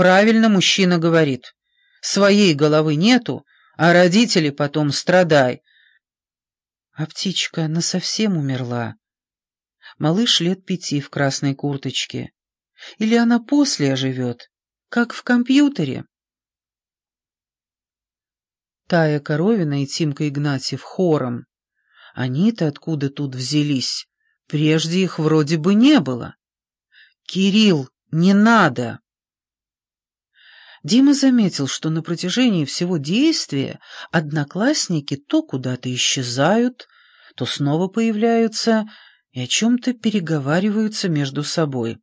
Правильно мужчина говорит. Своей головы нету, а родители потом страдай. А птичка насовсем умерла. Малыш лет пяти в красной курточке. Или она после оживет, как в компьютере? Тая Коровина и Тимка Игнатьев хором. Они-то откуда тут взялись? Прежде их вроде бы не было. «Кирилл, не надо!» Дима заметил, что на протяжении всего действия одноклассники то куда-то исчезают, то снова появляются и о чем-то переговариваются между собой.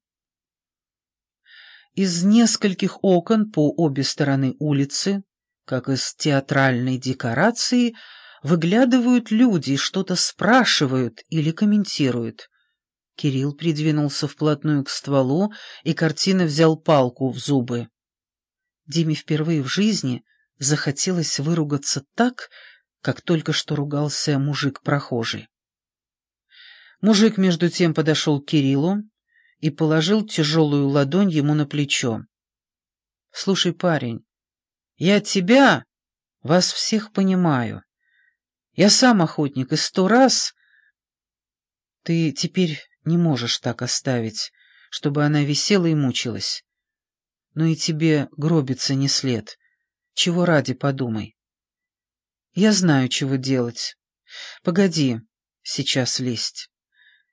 Из нескольких окон по обе стороны улицы, как из театральной декорации, выглядывают люди и что-то спрашивают или комментируют. Кирилл придвинулся вплотную к стволу, и картина взял палку в зубы. Диме впервые в жизни захотелось выругаться так, как только что ругался мужик-прохожий. Мужик между тем подошел к Кириллу и положил тяжелую ладонь ему на плечо. — Слушай, парень, я тебя, вас всех понимаю. Я сам охотник, и сто раз... Ты теперь не можешь так оставить, чтобы она висела и мучилась. Но и тебе гробиться не след. Чего ради, подумай. Я знаю, чего делать. Погоди сейчас лезть.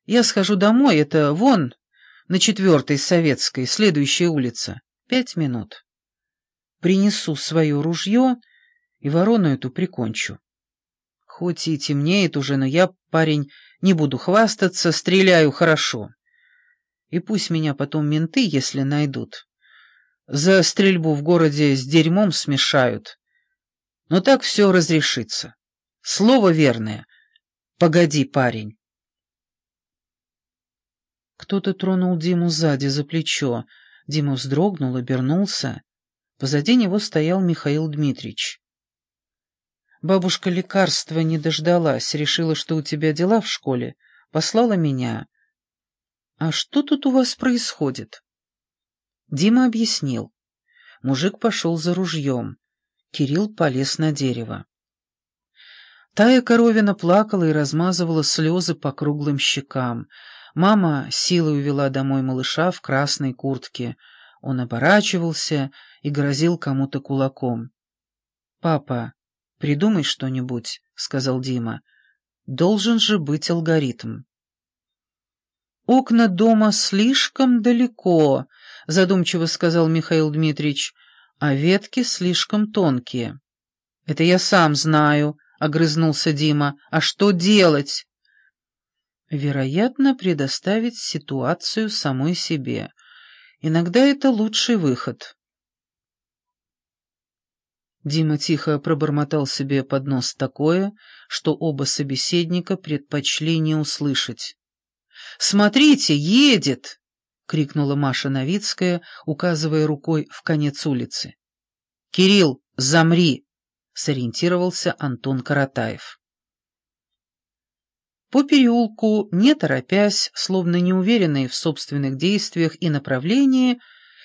Я схожу домой, это вон, на четвертой Советской, следующая улица. Пять минут. Принесу свое ружье и ворону эту прикончу. Хоть и темнеет уже, но я, парень, не буду хвастаться, стреляю хорошо. И пусть меня потом менты, если найдут, за стрельбу в городе с дерьмом смешают. Но так все разрешится. Слово верное. Погоди, парень. Кто-то тронул Диму сзади за плечо. Дима вздрогнул, обернулся. Позади него стоял Михаил Дмитриевич. Бабушка лекарства не дождалась, решила, что у тебя дела в школе, послала меня. А что тут у вас происходит? Дима объяснил. Мужик пошел за ружьем. Кирилл полез на дерево. Тая Коровина плакала и размазывала слезы по круглым щекам. Мама силой увела домой малыша в красной куртке. Он оборачивался и грозил кому-то кулаком. «Папа, придумай что-нибудь», — сказал Дима. «Должен же быть алгоритм». «Окна дома слишком далеко», — задумчиво сказал Михаил Дмитриевич, — «а ветки слишком тонкие». «Это я сам знаю», — огрызнулся Дима. «А что делать?» Вероятно, предоставить ситуацию самой себе. Иногда это лучший выход. Дима тихо пробормотал себе под нос такое, что оба собеседника предпочли не услышать. «Смотрите, едет!» — крикнула Маша Новицкая, указывая рукой в конец улицы. «Кирилл, замри!» — сориентировался Антон Каратаев. По переулку, не торопясь, словно неуверенный в собственных действиях и направлении,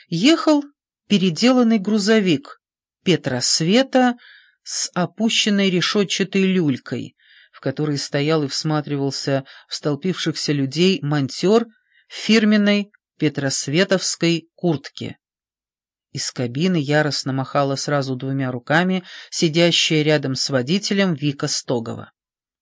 ехал переделанный грузовик Петра Света с опущенной решетчатой люлькой, в которой стоял и всматривался в столпившихся людей монтер в фирменной петросветовской куртке. Из кабины яростно махала сразу двумя руками сидящая рядом с водителем Вика Стогова.